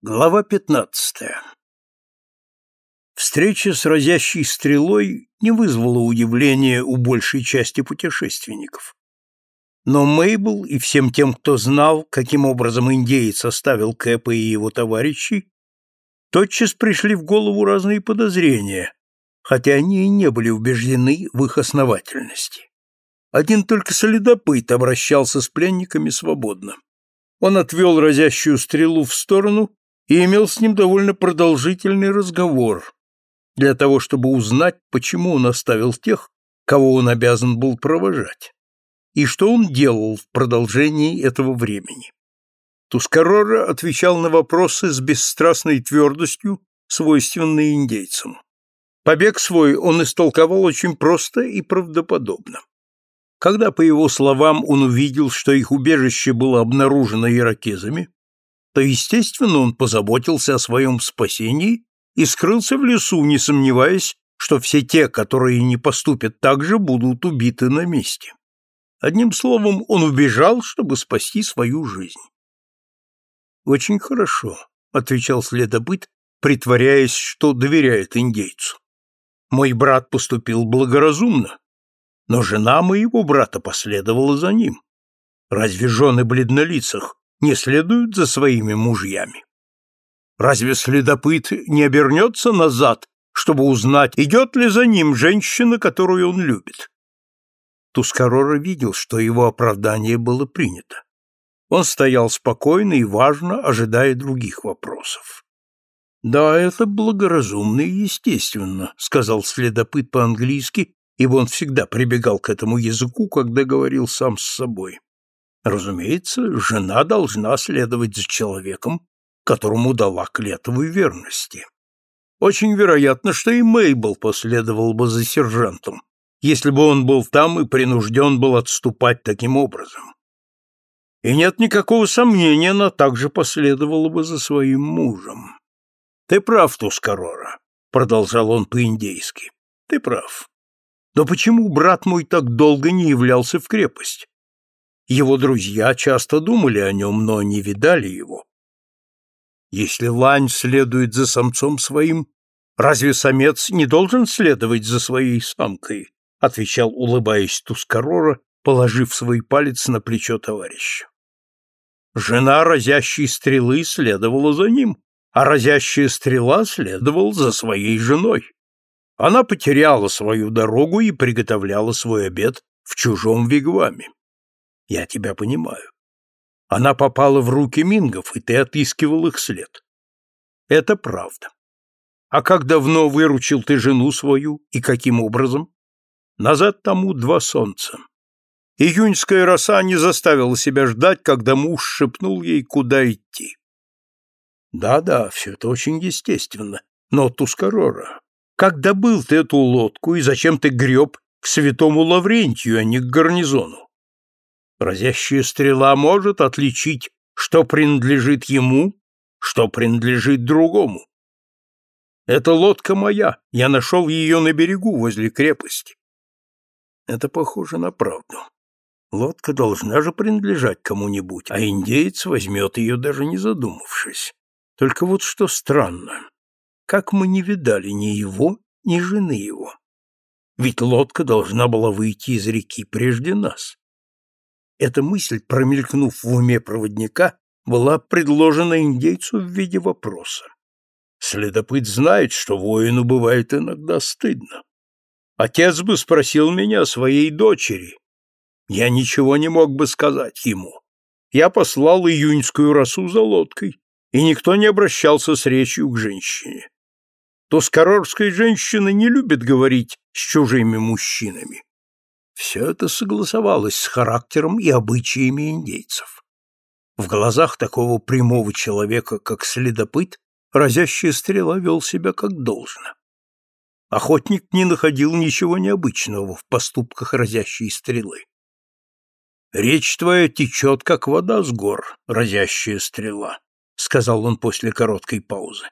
Глава пятнадцатая Встреча с разящей стрелой не вызвала удивления у большей части путешественников. Но Мейбл и всем тем, кто знал, каким образом индеец оставил Кэпа и его товарищей, тотчас пришли в голову разные подозрения, хотя они и не были убеждены в их основательности. Один только следопыт обращался с пленниками свободно. Он отвел разящую стрелу в сторону и имел с ним довольно продолжительный разговор для того, чтобы узнать, почему он оставил тех, кого он обязан был провожать, и что он делал в продолжении этого времени. Тускарора отвечал на вопросы с бесстрастной твердостью, свойственной индейцам. Побег свой он истолковал очень просто и правдоподобно. Когда, по его словам, он увидел, что их убежище было обнаружено иракезами, то, естественно, он позаботился о своем спасении и скрылся в лесу, не сомневаясь, что все те, которые не поступят так же, будут убиты на месте. Одним словом, он убежал, чтобы спасти свою жизнь. «Очень хорошо», — отвечал следопыт, притворяясь, что доверяет индейцу. «Мой брат поступил благоразумно, но жена моего брата последовала за ним. Разве жены бледнолицах не следуют за своими мужьями? Разве следопыт не обернется назад, чтобы узнать, идет ли за ним женщина, которую он любит? Тускарора видел, что его оправдание было принято. Он стоял спокойно и важно, ожидая других вопросов. «Да, это благоразумно и естественно», — сказал следопыт по-английски, ибо он всегда прибегал к этому языку, когда говорил сам с собой. Разумеется, жена должна следовать за человеком, которому дала клятву верности. Очень вероятно, что и Мейбл последовал бы за сержантом, если бы он был там и принужден был отступать таким образом. И нет никакого сомнения, она также последовала бы за своим мужем. «Ты прав, Тускарора», — продолжал он по-индейски. «Ты прав. Но почему брат мой так долго не являлся в крепость? Его друзья часто думали о нем, но не видали его. Если лань следует за самцом своим, разве самец не должен следовать за своей самкой? отвечал, улыбаясь Тускарора, положив свой палец на плечо товарища. Жена разящей стрелы следовала за ним, а разящая стрела следовала за своей женой. Она потеряла свою дорогу и приготовляла свой обед в чужом вигваме. Я тебя понимаю. Она попала в руки мингов, и ты отыскивал их след. Это правда. А как давно выручил ты жену свою и каким образом? Назад тому два солнца. Июньская роса не заставила себя ждать, когда муж шепнул ей, куда идти. Да-да, все это очень естественно. Но, Тускарора, как добыл ты эту лодку и зачем ты греб к святому Лаврентию, а не к гарнизону? Разящая стрела может отличить, что принадлежит ему, что принадлежит другому. Эта лодка моя, я нашел ее на берегу возле крепости. Это похоже на правду. Лодка должна же принадлежать кому-нибудь, а индеец возьмет ее, даже не задумавшись. Только вот что странно как мы не видали ни его, ни жены его. Ведь лодка должна была выйти из реки прежде нас. Эта мысль, промелькнув в уме проводника, была предложена индейцу в виде вопроса. Следопыт знает, что воину бывает иногда стыдно. Отец бы спросил меня о своей дочери. Я ничего не мог бы сказать ему. Я послал июньскую росу за лодкой, и никто не обращался с речью к женщине то скорорская женщина не любит говорить с чужими мужчинами. Все это согласовалось с характером и обычаями индейцев. В глазах такого прямого человека, как следопыт, разящая стрела вел себя как должно. Охотник не находил ничего необычного в поступках разящей стрелы. «Речь твоя течет, как вода с гор, разящая стрела», — сказал он после короткой паузы.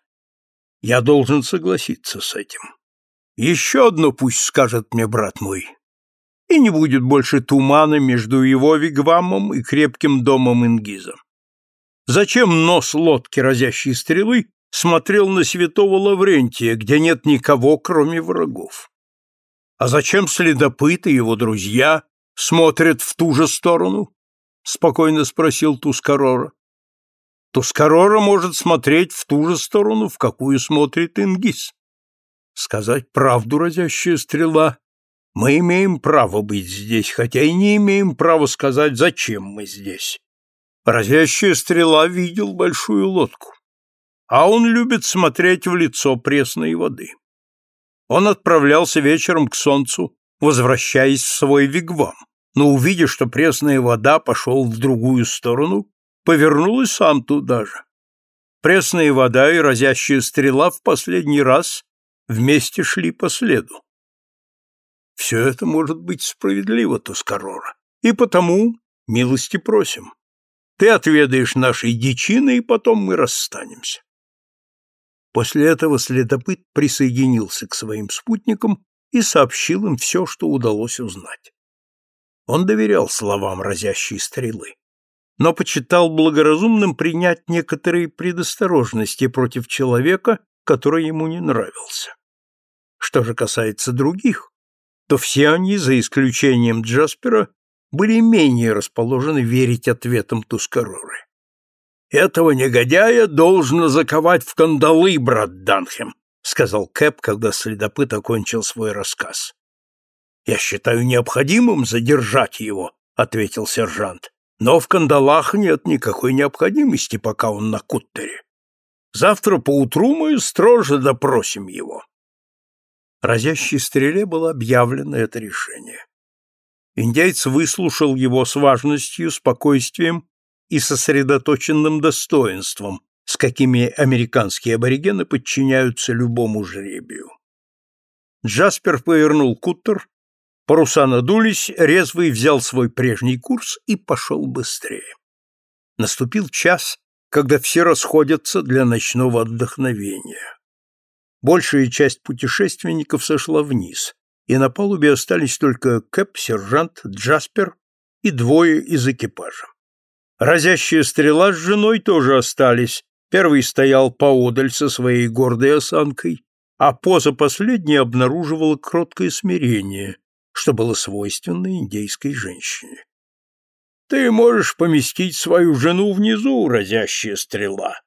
Я должен согласиться с этим. Еще одно пусть скажет мне брат мой. И не будет больше тумана между его вигвамом и крепким домом Ингиза. Зачем нос лодки разящей стрелы смотрел на святого Лаврентия, где нет никого, кроме врагов? А зачем следопыт и его друзья смотрят в ту же сторону? Спокойно спросил Тускарора. Тускарора может смотреть в ту же сторону, в какую смотрит Ингис. Сказать правду, разящая стрела, мы имеем право быть здесь, хотя и не имеем права сказать, зачем мы здесь. Разящая стрела видел большую лодку, а он любит смотреть в лицо пресной воды. Он отправлялся вечером к солнцу, возвращаясь в свой вигвам, но, увидя, что пресная вода пошел в другую сторону, повернул и сам туда же. Пресная вода и разящая стрела в последний раз вместе шли по следу. Все это может быть справедливо, Тускарора, и потому милости просим. Ты отведаешь нашей дичины, и потом мы расстанемся. После этого следопыт присоединился к своим спутникам и сообщил им все, что удалось узнать. Он доверял словам разящей стрелы, но почитал благоразумным принять некоторые предосторожности против человека, который ему не нравился. Что же касается других, то все они, за исключением Джаспера, были менее расположены верить ответам Тускароры. «Этого негодяя должно заковать в кандалы, брат Данхем», сказал Кэп, когда следопыт окончил свой рассказ. «Я считаю необходимым задержать его», — ответил сержант. «Но в кандалах нет никакой необходимости, пока он на куттере. Завтра поутру мы строже допросим его» разящей стреле было объявлено это решение. Индейец выслушал его с важностью, спокойствием и сосредоточенным достоинством, с какими американские аборигены подчиняются любому жребию. Джаспер повернул куттер, паруса надулись, резвый взял свой прежний курс и пошел быстрее. Наступил час, когда все расходятся для ночного отдохновения. Большая часть путешественников сошла вниз, и на палубе остались только Кэп, сержант, Джаспер и двое из экипажа. Разящая стрела с женой тоже остались. Первый стоял поодаль со своей гордой осанкой, а поза последней обнаруживала кроткое смирение, что было свойственно индейской женщине. «Ты можешь поместить свою жену внизу, разящая стрела.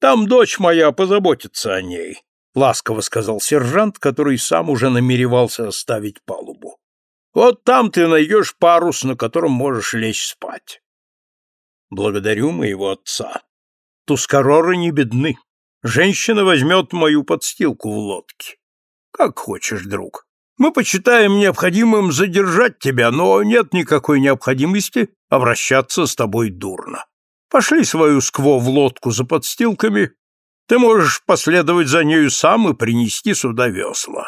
Там дочь моя позаботится о ней. — ласково сказал сержант, который сам уже намеревался оставить палубу. «Вот там ты найдешь парус, на котором можешь лечь спать». «Благодарю моего отца. Тускароры не бедны. Женщина возьмет мою подстилку в лодке. Как хочешь, друг. Мы почитаем необходимым задержать тебя, но нет никакой необходимости обращаться с тобой дурно. Пошли свою скво в лодку за подстилками, ты можешь последовать за нею сам и принести сюда весла.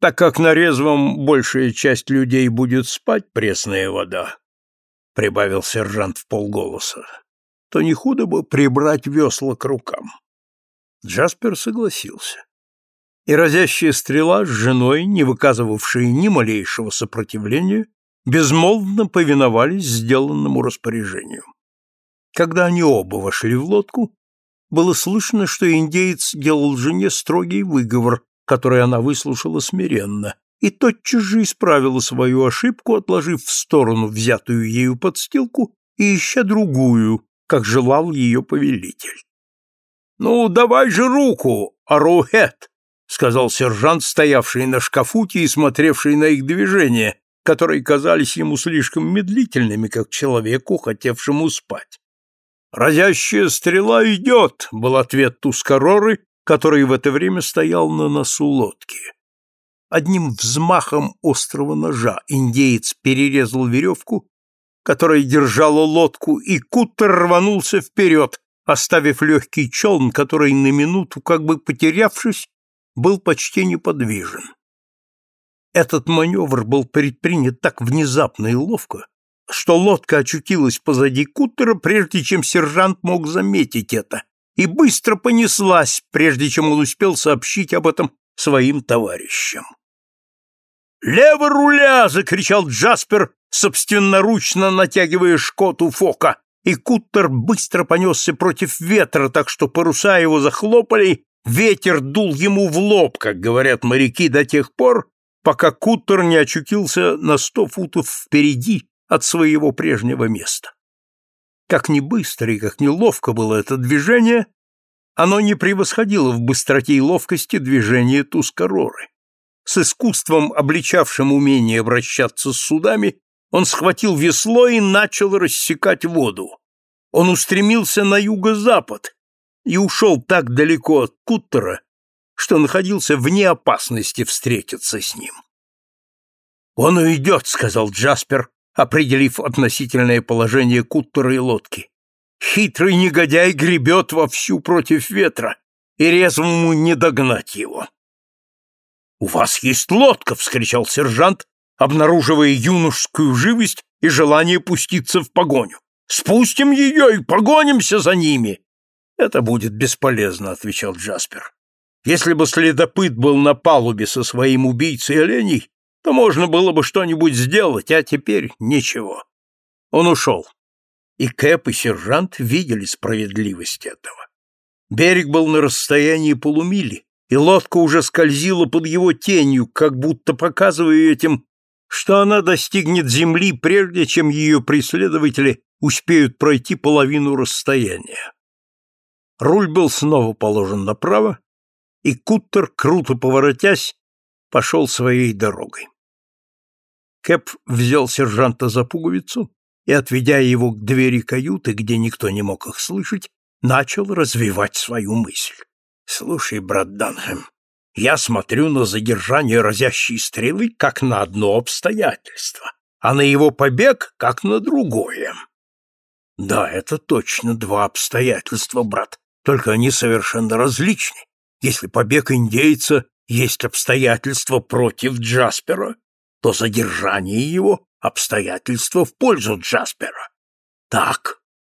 Так как на резвом большая часть людей будет спать пресная вода, — прибавил сержант в полголоса, — то не худо бы прибрать весла к рукам. Джаспер согласился. И разящая стрела с женой, не выказывавшие ни малейшего сопротивления, безмолвно повиновались сделанному распоряжению. Когда они оба вошли в лодку, было слышно, что индеец делал жене строгий выговор, который она выслушала смиренно, и тотчас же исправила свою ошибку, отложив в сторону взятую ею подстилку и ища другую, как желал ее повелитель. — Ну, давай же руку, Ароухет! — сказал сержант, стоявший на шкафуте и смотревший на их движения, которые казались ему слишком медлительными, как человеку, хотевшему спать. «Разящая стрела идет!» — был ответ Тускароры, который в это время стоял на носу лодки. Одним взмахом острого ножа индеец перерезал веревку, которая держала лодку, и кутер рванулся вперед, оставив легкий челн, который на минуту, как бы потерявшись, был почти неподвижен. Этот маневр был предпринят так внезапно и ловко, что лодка очутилась позади кутера, прежде чем сержант мог заметить это, и быстро понеслась, прежде чем он успел сообщить об этом своим товарищам. «Лево руля!» — закричал Джаспер, собственноручно натягивая шкоту фока. и Куттер быстро понесся против ветра, так что паруса его захлопали, ветер дул ему в лоб, как говорят моряки, до тех пор, пока Куттер не очутился на сто футов впереди от своего прежнего места. Как ни быстро и как ни ловко было это движение, оно не превосходило в быстроте и ловкости движения Тускароры. С искусством, обличавшим умение обращаться с судами, он схватил весло и начал рассекать воду. Он устремился на юго-запад и ушел так далеко от Куттера, что находился вне опасности встретиться с ним. «Он уйдет», — сказал Джаспер, определив относительное положение Куттера и лодки. «Хитрый негодяй гребет вовсю против ветра, и резвому не догнать его». «У вас есть лодка!» — вскричал сержант, обнаруживая юношескую живость и желание пуститься в погоню. «Спустим ее и погонимся за ними!» «Это будет бесполезно», — отвечал Джаспер. «Если бы следопыт был на палубе со своим убийцей оленей, то можно было бы что-нибудь сделать, а теперь ничего». Он ушел, и Кэп и сержант видели справедливость этого. Берег был на расстоянии полумили, и лодка уже скользила под его тенью, как будто показывая этим, что она достигнет земли, прежде чем ее преследователи успеют пройти половину расстояния. Руль был снова положен направо, и Куттер, круто поворотясь, пошел своей дорогой. Кэп взял сержанта за пуговицу и, отведя его к двери каюты, где никто не мог их слышать, начал развивать свою мысль. «Слушай, брат Данхэм, я смотрю на задержание разящей стрелы как на одно обстоятельство, а на его побег как на другое. Да, это точно два обстоятельства, брат, только они совершенно различны. Если побег индейца есть обстоятельства против Джаспера, то задержание его — обстоятельства в пользу Джаспера. Так,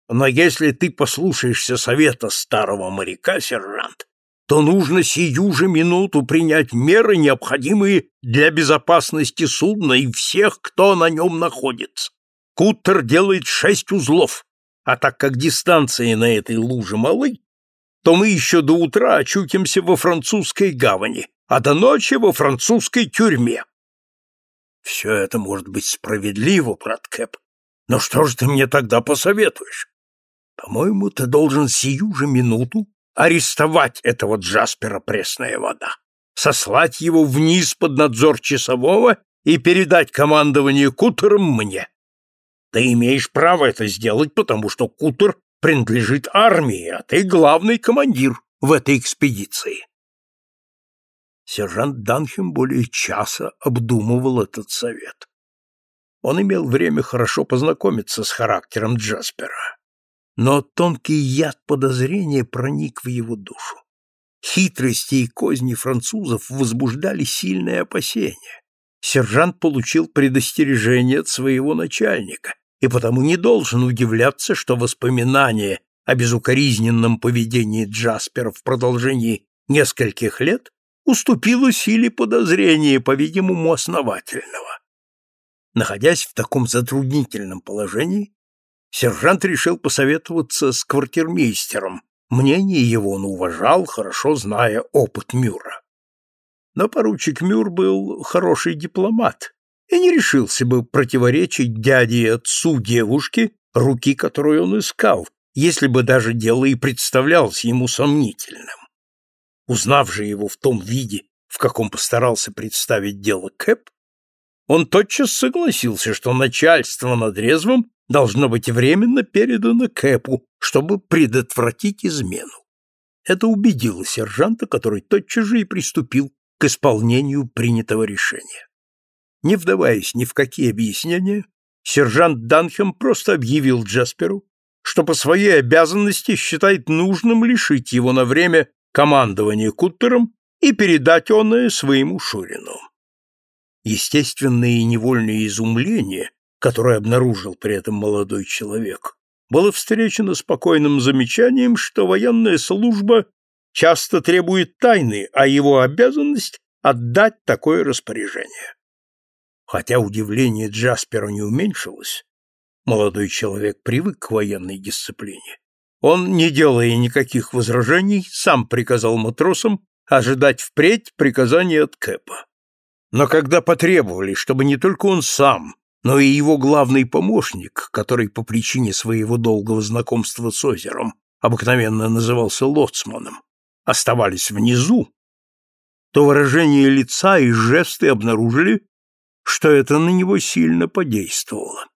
но если ты послушаешься совета старого моряка, сержант, то нужно сию же минуту принять меры, необходимые для безопасности судна и всех, кто на нем находится. Куттер делает шесть узлов, а так как дистанции на этой луже малы, то мы еще до утра очутимся во французской гавани, а до ночи во французской тюрьме. Все это может быть справедливо, брат Кэп, но что же ты мне тогда посоветуешь? По-моему, ты должен сию же минуту арестовать этого Джаспера Пресная вода, сослать его вниз под надзор часового и передать командование Кутером мне. Ты имеешь право это сделать, потому что Кутер принадлежит армии, а ты главный командир в этой экспедиции. Сержант Данхем более часа обдумывал этот совет. Он имел время хорошо познакомиться с характером Джаспера но тонкий яд подозрения проник в его душу. Хитрости и козни французов возбуждали сильное опасение. Сержант получил предостережение от своего начальника и потому не должен удивляться, что воспоминание о безукоризненном поведении Джаспера в продолжении нескольких лет уступило силе подозрения, по-видимому, основательного. Находясь в таком затруднительном положении, сержант решил посоветоваться с квартирмейстером. Мнение его он уважал, хорошо зная опыт Мюра. Но поручик Мюр был хороший дипломат и не решился бы противоречить дяде и отцу девушки, руки которую он искал, если бы даже дело и представлялось ему сомнительным. Узнав же его в том виде, в каком постарался представить дело Кэп, он тотчас согласился, что начальство над резвым должно быть временно передано Кэпу, чтобы предотвратить измену. Это убедило сержанта, который тотчас же и приступил к исполнению принятого решения. Не вдаваясь ни в какие объяснения, сержант Данхем просто объявил Джасперу, что по своей обязанности считает нужным лишить его на время командования куттером и передать оное своему Шурину. Естественное и невольное изумление, которое обнаружил при этом молодой человек, было встречено спокойным замечанием, что военная служба часто требует тайны, а его обязанность — отдать такое распоряжение. Хотя удивление Джаспера не уменьшилось, Молодой человек привык к военной дисциплине. Он, не делая никаких возражений, сам приказал матросам ожидать впредь приказания от Кэпа. Но когда потребовали, чтобы не только он сам, но и его главный помощник, который по причине своего долгого знакомства с озером обыкновенно назывался лоцманом, оставались внизу, то выражение лица и жесты обнаружили, что это на него сильно подействовало.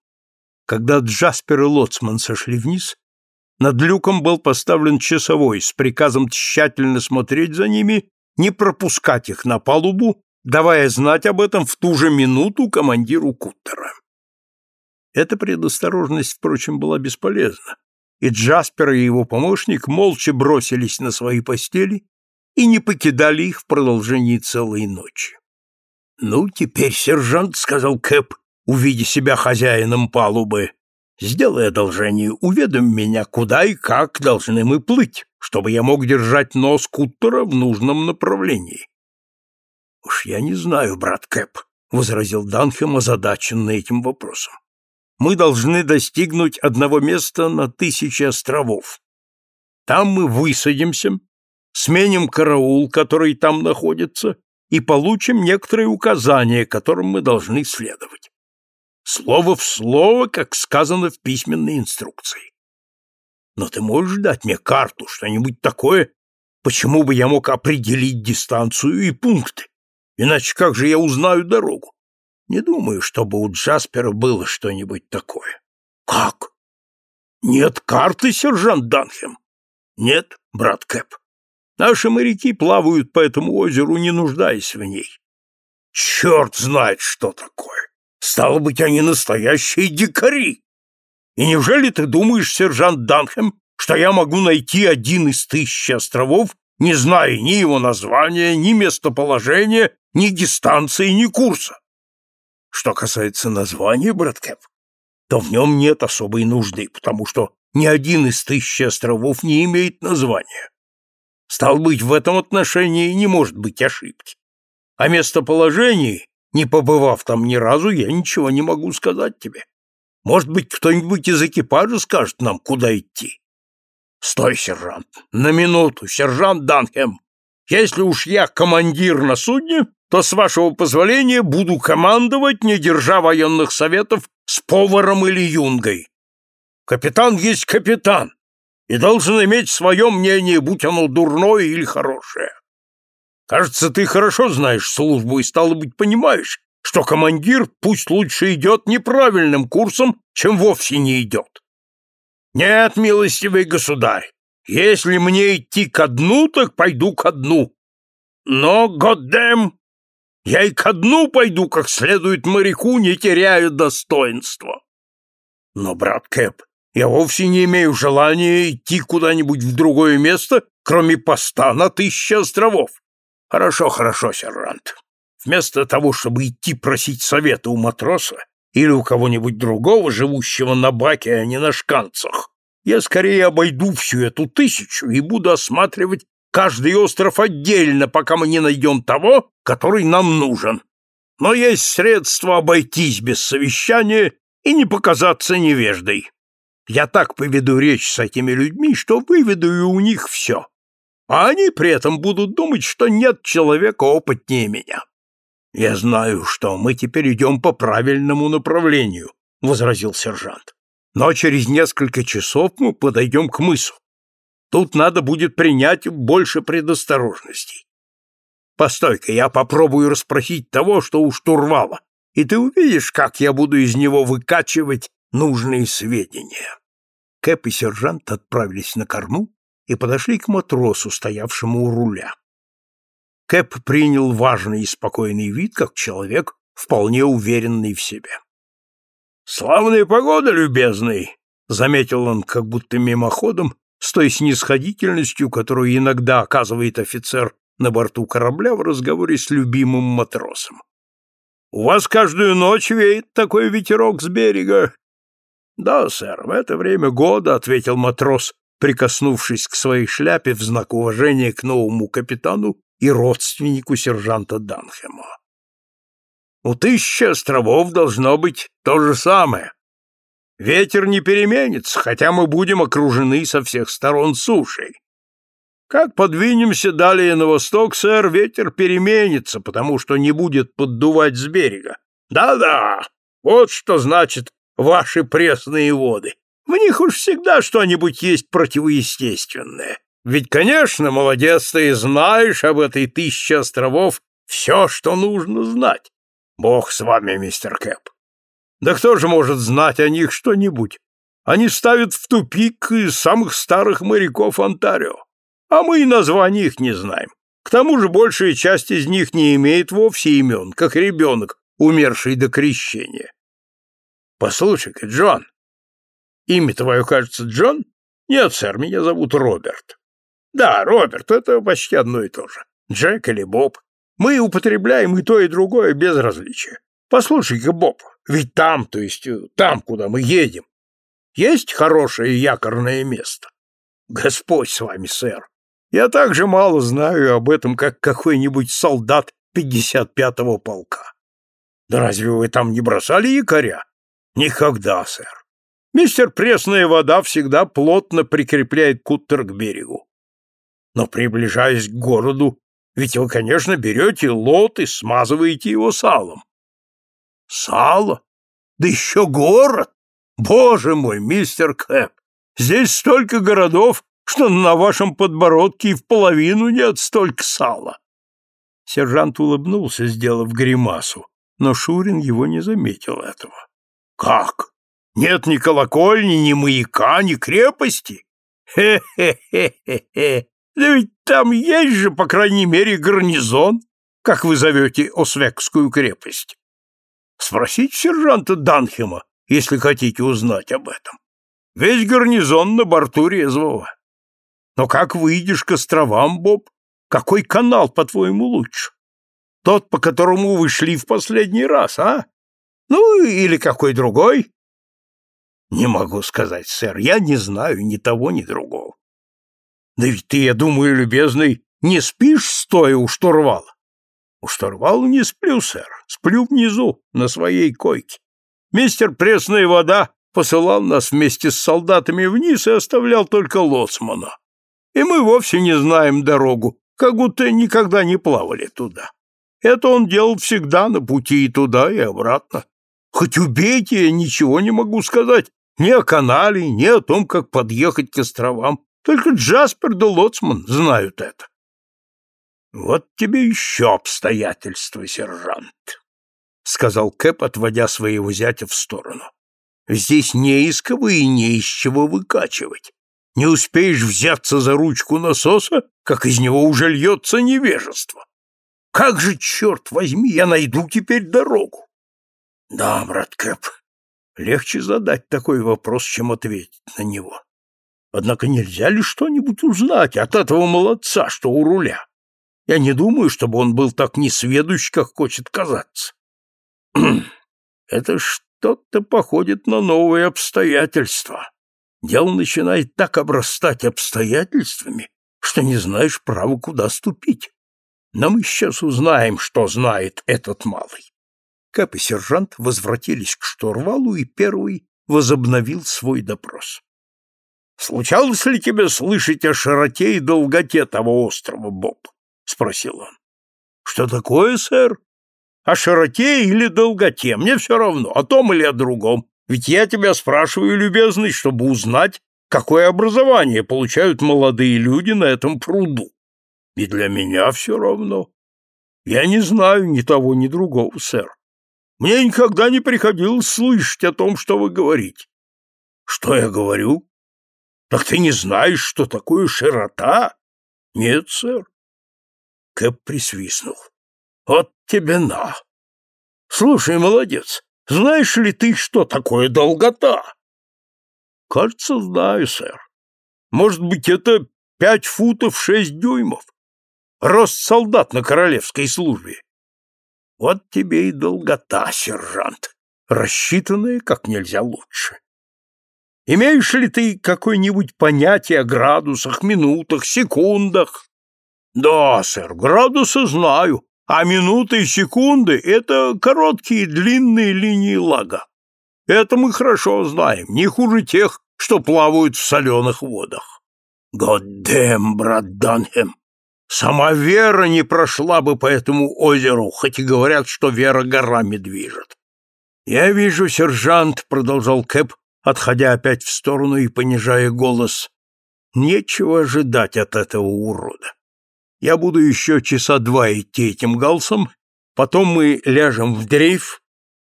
Когда Джаспер и Лоцман сошли вниз, над люком был поставлен часовой с приказом тщательно смотреть за ними, не пропускать их на палубу, давая знать об этом в ту же минуту командиру куттера. Эта предосторожность, впрочем, была бесполезна, и Джаспер и его помощник молча бросились на свои постели и не покидали их в продолжении целой ночи. «Ну, теперь, сержант», — сказал Кэп, увидя себя хозяином палубы, — «сделай одолжение, уведом меня, куда и как должны мы плыть, чтобы я мог держать нос куттера в нужном направлении». «Уж я не знаю, брат Кэп», — возразил Данхем, озадаченный этим вопросом мы должны достигнуть одного места на тысячи островов. Там мы высадимся, сменим караул, который там находится, и получим некоторые указания, которым мы должны следовать. Слово в слово, как сказано в письменной инструкции. Но ты можешь дать мне карту, что-нибудь такое, почему бы я мог определить дистанцию и пункты? Иначе как же я узнаю дорогу? Не думаю, чтобы у Джаспера было что-нибудь такое. Как? Нет карты, сержант Данхем? Нет, брат Кэп. Наши моряки плавают по этому озеру, не нуждаясь в ней. Черт знает, что такое. Стало быть, они настоящие дикари. И неужели ты думаешь, сержант Данхем, что я могу найти один из тысячи островов, не зная ни его названия, ни местоположения, ни дистанции, ни курса? Что касается названия, браткев, то в нем нет особой нужды, потому что ни один из тысячи островов не имеет названия. Стал быть, в этом отношении не может быть ошибки. О местоположении, не побывав там ни разу, я ничего не могу сказать тебе. Может быть, кто-нибудь из экипажа скажет нам, куда идти. Стой, сержант, на минуту, сержант Данхем. Если уж я командир на судне, то, с вашего позволения, буду командовать, не держа военных советов с поваром или юнгой. Капитан есть капитан и должен иметь свое мнение, будь оно дурное или хорошее. Кажется, ты хорошо знаешь службу и, стало быть, понимаешь, что командир пусть лучше идет неправильным курсом, чем вовсе не идет. Нет, милостивый государь, если мне идти ко дну, так пойду ко дну. Но, годдэм, я и ко дну пойду, как следует моряку, не теряя достоинства. Но, брат Кэп, я вовсе не имею желания идти куда-нибудь в другое место, кроме поста на тысячи островов. Хорошо, хорошо, сержант. Вместо того, чтобы идти просить совета у матроса или у кого-нибудь другого, живущего на баке, а не на шканцах, я скорее обойду всю эту тысячу и буду осматривать каждый остров отдельно, пока мы не найдем того, который нам нужен. Но есть средства обойтись без совещания и не показаться невеждой. Я так поведу речь с этими людьми, что выведу и у них все. А они при этом будут думать, что нет человека опытнее меня. Я знаю, что мы теперь идем по правильному направлению, — возразил сержант. Но через несколько часов мы подойдем к мысу. Тут надо будет принять больше предосторожностей. Постой-ка, я попробую расспросить того, что у штурвала, и ты увидишь, как я буду из него выкачивать нужные сведения. Кэп и сержант отправились на корму и подошли к матросу, стоявшему у руля. Кэп принял важный и спокойный вид, как человек, вполне уверенный в себе. «Славная погода, любезный!» — заметил он как будто мимоходом, с той снисходительностью, которую иногда оказывает офицер на борту корабля в разговоре с любимым матросом. «У вас каждую ночь веет такой ветерок с берега?» «Да, сэр, в это время года», — ответил матрос, прикоснувшись к своей шляпе в знак уважения к новому капитану и родственнику сержанта Данхема. «У тысячи островов должно быть то же самое. Ветер не переменится, хотя мы будем окружены со всех сторон сушей. Как подвинемся далее на восток, сэр, ветер переменится, потому что не будет поддувать с берега. Да-да, вот что значит ваши пресные воды. В них уж всегда что-нибудь есть противоестественное. Ведь, конечно, молодец ты и знаешь об этой тысяче островов все, что нужно знать. Бог с вами, мистер Кэп. Да кто же может знать о них что-нибудь? Они ставят в тупик из самых старых моряков Онтарио. А мы и названий их не знаем. К тому же большая часть из них не имеет вовсе имен, как ребенок, умерший до крещения. Послушай-ка, Джон. Имя твое, кажется, Джон? Нет, сэр, меня зовут Роберт. Да, Роберт, это почти одно и то же. Джек или Боб. Мы употребляем и то, и другое без различия. Послушай-ка, Боб, ведь там, то есть э, там, куда мы едем, есть хорошее якорное место? Господь с вами, сэр. Я так же мало знаю об этом, как какой-нибудь солдат 55-го полка. Да разве вы там не бросали якоря? Никогда, сэр. Мистер Пресная вода всегда плотно прикрепляет куттер к берегу. Но приближаясь к городу, ведь вы, конечно, берете лот и смазываете его салом. Сало? Да еще город! Боже мой, мистер Кэп, здесь столько городов, что на вашем подбородке и в половину нет столько сала. Сержант улыбнулся, сделав гримасу, но Шурин его не заметил этого. Как? Нет ни колокольни, ни маяка, ни крепости? Хе-хе-хе-хе-хе. Да ведь там есть же, по крайней мере, гарнизон, как вы зовете Освекскую крепость. Спросите сержанта Данхема, если хотите узнать об этом. Весь гарнизон на борту резвого. Но как выйдешь к островам, Боб? Какой канал, по-твоему, лучше? Тот, по которому вы шли в последний раз, а? Ну, или какой другой? Не могу сказать, сэр, я не знаю ни того, ни другого. Да ведь ты, я думаю, любезный, не спишь, стоя у штурвала? У штурвала не сплю, сэр. Сплю внизу, на своей койке. Мистер Пресная вода посылал нас вместе с солдатами вниз и оставлял только лоцмана. И мы вовсе не знаем дорогу, как будто никогда не плавали туда. Это он делал всегда на пути и туда, и обратно. Хоть убейте, я ничего не могу сказать ни о канале, ни о том, как подъехать к островам. Только Джаспер да Лоцман знают это. Вот тебе еще обстоятельства, сержант, сказал Кэп, отводя своего зятя в сторону. Здесь не из кого и не из чего выкачивать. Не успеешь взяться за ручку насоса, как из него уже льется невежество. Как же, черт возьми, я найду теперь дорогу? Да, брат Кэп, легче задать такой вопрос, чем ответить на него. Однако нельзя ли что-нибудь узнать от этого молодца, что у руля? Я не думаю, чтобы он был так несведущ, как хочет казаться. Это что-то походит на новые обстоятельства. Дело начинает так обрастать обстоятельствами, что не знаешь права, куда ступить. Но мы сейчас узнаем, что знает этот малый. Кэп и сержант возвратились к штурвалу, и первый возобновил свой допрос. «Случалось ли тебе слышать о широте и долготе того острова, Боб?» — спросил он. «Что такое, сэр? О широте или долготе? Мне все равно, о том или о другом. Ведь я тебя спрашиваю, любезный, чтобы узнать, какое образование получают молодые люди на этом пруду. И для меня все равно. Я не знаю ни того, ни другого, сэр. Мне никогда не приходилось слышать о том, что вы говорите. Что я говорю? Так ты не знаешь, что такое широта? Нет, сэр. Кэп присвистнул. Вот тебе на. Слушай, молодец, знаешь ли ты, что такое долгота? Кажется, знаю, сэр. Может быть, это пять футов шесть дюймов. Рост солдат на королевской службе. Вот тебе и долгота, сержант, рассчитанная как нельзя лучше. Имеешь ли ты какое-нибудь понятие о градусах, минутах, секундах? Да, сэр, градусы знаю, а минуты и секунды — это короткие длинные линии лага. Это мы хорошо знаем, не хуже тех, что плавают в соленых водах. Годдэм, брат Данхем, сама Вера не прошла бы по этому озеру, хоть и говорят, что Вера горами движет. Я вижу, сержант, — продолжал Кэп, отходя опять в сторону и понижая голос, — нечего ожидать от этого урода. Я буду еще часа два идти этим галсом, потом мы ляжем в дрейф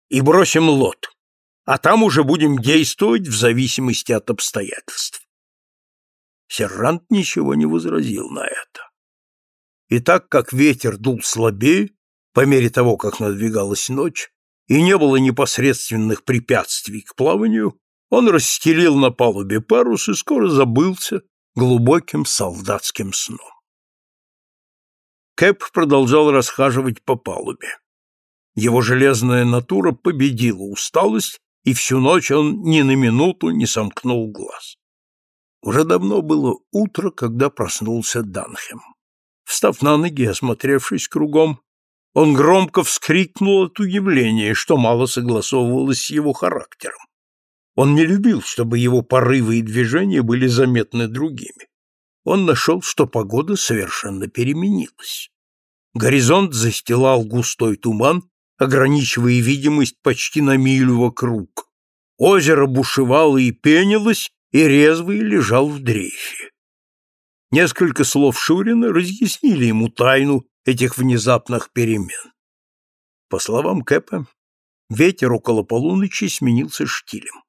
и бросим лод а там уже будем действовать в зависимости от обстоятельств. Сержант ничего не возразил на это. И так как ветер дул слабее, по мере того, как надвигалась ночь, и не было непосредственных препятствий к плаванию, он расстелил на палубе парус и скоро забылся глубоким солдатским сном. Кэп продолжал расхаживать по палубе. Его железная натура победила усталость и всю ночь он ни на минуту не сомкнул глаз. Уже давно было утро, когда проснулся Данхем. Встав на ноги осмотревшись кругом, он громко вскрикнул от удивления, что мало согласовывалось с его характером. Он не любил, чтобы его порывы и движения были заметны другими. Он нашел, что погода совершенно переменилась. Горизонт застилал густой туман, ограничивая видимость почти на милю вокруг. Озеро бушевало и пенилось, и резвый лежал в дрейфе. Несколько слов Шурина разъяснили ему тайну этих внезапных перемен. По словам Кэпа, ветер около полуночи сменился штилем.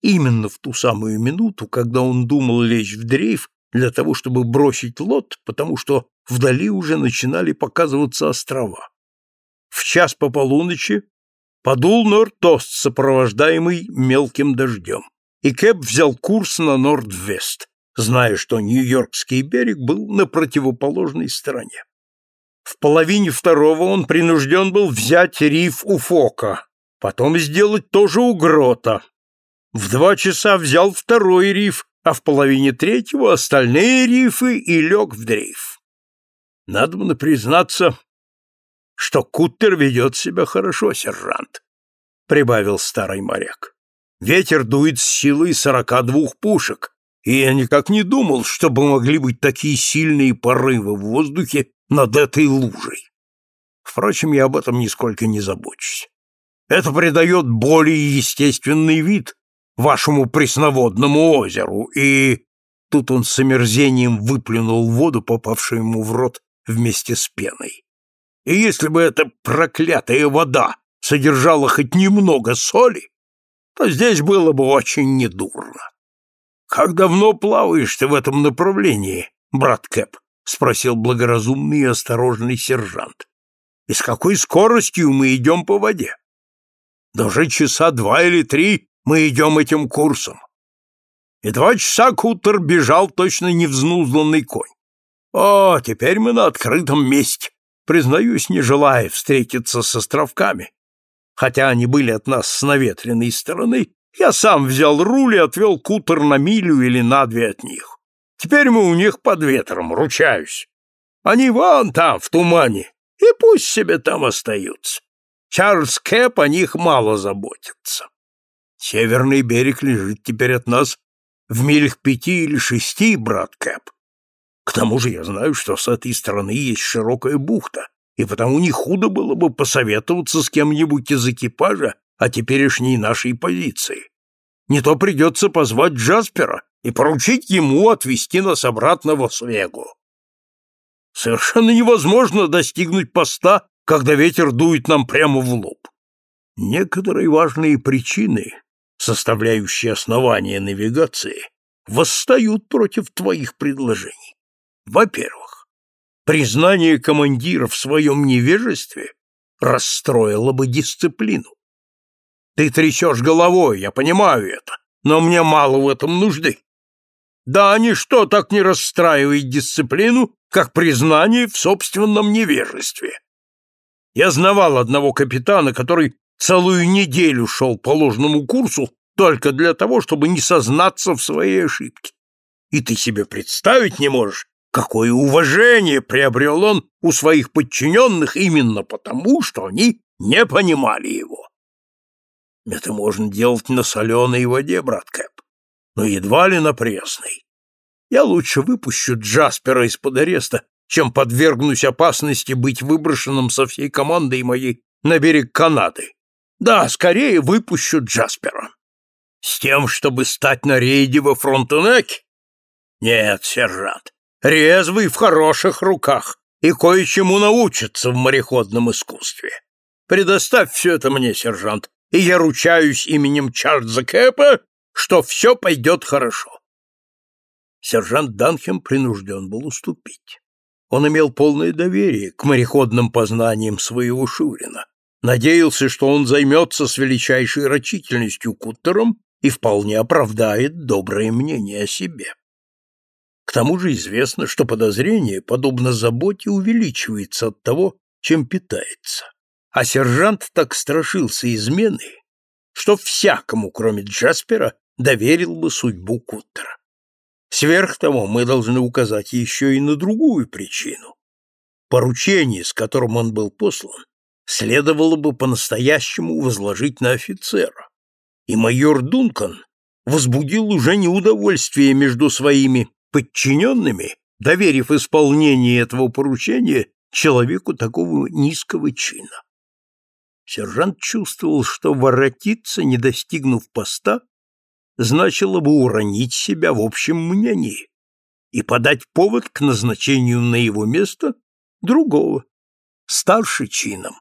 Именно в ту самую минуту, когда он думал лечь в дрейф для того, чтобы бросить лот, потому что вдали уже начинали показываться острова в час по полуночи подул норд-ост, сопровождаемый мелким дождем, и Кэп взял курс на норд-вест, зная, что Нью-Йоркский берег был на противоположной стороне. В половине второго он принужден был взять риф у Фока, потом сделать тоже у Грота. В два часа взял второй риф, а в половине третьего остальные рифы и лег в дрейф. Надо бы признаться, что Куттер ведет себя хорошо, сержант, — прибавил старый моряк. Ветер дует с силой сорока двух пушек, и я никак не думал, чтобы могли быть такие сильные порывы в воздухе над этой лужей. Впрочем, я об этом нисколько не забочусь. Это придает более естественный вид вашему пресноводному озеру, и... Тут он с омерзением выплюнул воду, попавшую ему в рот вместе с пеной. И если бы эта проклятая вода содержала хоть немного соли, то здесь было бы очень недурно. Как давно плаваешь ты в этом направлении, брат Кэп? спросил благоразумный и осторожный сержант. И с какой скоростью мы идем по воде? Да уже часа два или три мы идем этим курсом. И два часа Кутер бежал точно невзнузданный конь. О, теперь мы на открытом месте признаюсь, не желая встретиться с островками. Хотя они были от нас с наветренной стороны, я сам взял руль и отвел кутер на милю или на две от них. Теперь мы у них под ветром, ручаюсь. Они вон там, в тумане, и пусть себе там остаются. Чарльз Кэп о них мало заботится. Северный берег лежит теперь от нас в милях пяти или шести, брат Кэп. К тому же я знаю, что с этой стороны есть широкая бухта, и потому не худо было бы посоветоваться с кем-нибудь из экипажа о теперешней нашей позиции. Не то придется позвать Джаспера и поручить ему отвезти нас обратно в Освегу. Совершенно невозможно достигнуть поста, когда ветер дует нам прямо в лоб. Некоторые важные причины, составляющие основание навигации, восстают против твоих предложений. Во-первых, признание командира в своем невежестве расстроило бы дисциплину. Ты трясешь головой, я понимаю это, но мне мало в этом нужды. Да ничто так не расстраивает дисциплину, как признание в собственном невежестве. Я знавал одного капитана, который целую неделю шел по ложному курсу только для того, чтобы не сознаться в своей ошибке. И ты себе представить не можешь, Какое уважение приобрел он у своих подчиненных именно потому, что они не понимали его. Это можно делать на соленой воде, брат Кэп, но едва ли на пресной. Я лучше выпущу Джаспера из-под ареста, чем подвергнусь опасности быть выброшенным со всей командой моей на берег Канады. Да, скорее выпущу Джаспера. С тем, чтобы стать на рейде во Фронтенеке? Нет, сержант, резвый в хороших руках и кое-чему научится в мореходном искусстве. Предоставь все это мне, сержант, и я ручаюсь именем Чарльза Кэпа, что все пойдет хорошо. Сержант Данхем принужден был уступить. Он имел полное доверие к мореходным познаниям своего Шурина, надеялся, что он займется с величайшей рачительностью куттером и вполне оправдает доброе мнение о себе. К тому же известно, что подозрение, подобно заботе, увеличивается от того, чем питается. А сержант так страшился измены, что всякому, кроме Джаспера, доверил бы судьбу Куттера. Сверх того, мы должны указать еще и на другую причину. Поручение, с которым он был послан, следовало бы по-настоящему возложить на офицера. И майор Дункан возбудил уже неудовольствие между своими подчиненными, доверив исполнение этого поручения человеку такого низкого чина. Сержант чувствовал, что воротиться, не достигнув поста, значило бы уронить себя в общем мнении и подать повод к назначению на его место другого, старше чином.